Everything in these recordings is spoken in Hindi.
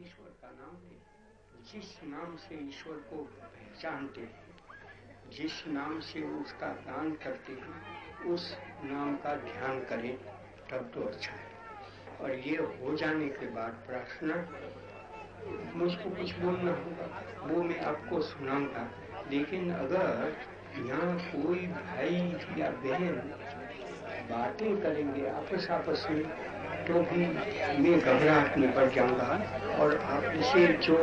ईश्वर का नाम है। जिस नाम से ईश्वर को पहचानते हैं, जिस नाम से उसका दान करते हैं, उस नाम का ध्यान करें, तब तो अच्छा है। और ये हो जाने के बाद प्रार्थना, मुझको कुछ बोलना होगा, वो मैं आपको सुनाऊँगा। लेकिन अगर यहाँ कोई भाई या बहन बातें करेंगे आपस आपस में तो भी मैं घबराहट में पड़ जाऊँगा। और आप इसे जो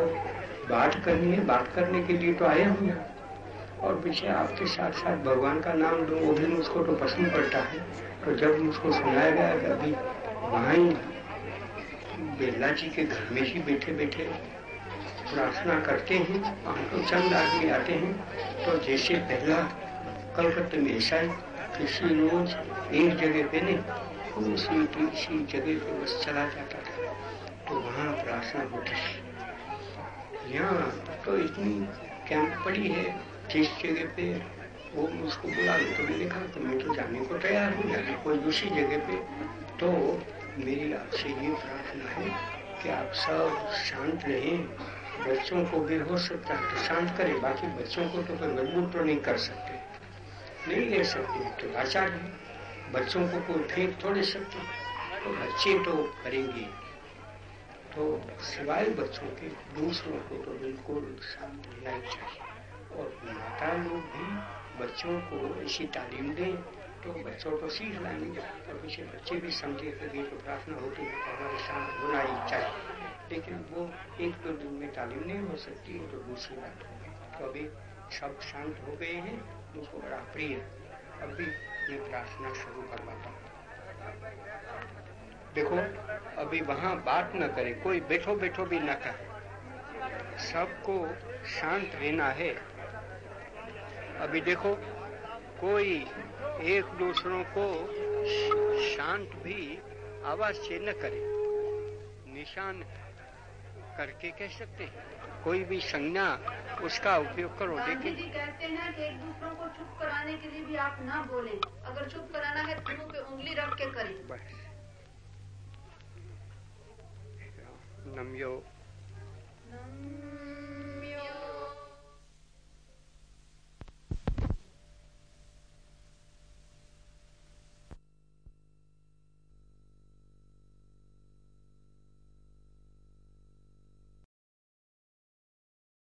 बात करनी है, बात करने के लिए तो आए हूँ और पीछे आपके साथ साथ भगवान का नाम दो, वो भी मुझको तो पसंद पड़ता है। तो जब मुझको सुनाया गया कि अभी वहाँ ही बिरला जी के घर में ही बैठे बैठे प्रार्थना करते हैं हमको चंद आदमी आते हैं तो जैसे पहला कलकत्ते में ऐसा है किसी रोज एक जगह पे नहीं उसी किसी जगह पे बस चला जाता था। तो वहाँ प्रार्थना होती थी। यहाँ तो इतनी कैंप पड़ी है, जिस जगह पे वो मुझको बुला लो तो मैंने कहा तो मैं तो जाने को तैयार हूँ जाने कोई दूसरी जगह पे। तो मेरी आपसे ये प्रार्थना है कि आप सब शांत रहें, बच्चों को भी हो सकता है तो शांत करें, बाकी बच्चों को तो कोई मजबूर तो नहीं कर सकते। नहीं ले सकते तो लाचार है बच्चों को कोई फेंक थोड़े सकते तो बच्चे तो करेंगे। तो सिवाय बच्चों के, दूसरों को तो बिल्कुल शांत रहना ही चाहिए। और माता लोग भी बच्चों को ऐसी तालीम दें तो बच्चों को सीख लाएँगे। और पीछे बच्चे भी समझे कभी तो प्रार्थना होती है तो हमारे शांत होना ही चाहिए। लेकिन वो एक दो दिन में तालीम नहीं हो सकती तो दूसरी बात होगी तो अभी सब शांत हो गए हैं मुझको बड़ा प्रिय। अभी मैं प्रार्थना शुरू करवाता हूँ। देखो, अभी वहाँ बात न करे, कोई बैठो बैठो भी न करे सबको शांत रहना है। अभी देखो, कोई एक दूसरों को शांत भी आवाज़ से न करे। निशान करके कह सकते हैं। कोई भी संज्ञा उसका उपयोग करो लेकिन जी कहते हैं कि एक दूसरों को चुप कराने के लिए भी आप ना बोलें। अगर चुप कराना है तो मुँह पे उंगली रख के करें। बस। नम्यो नम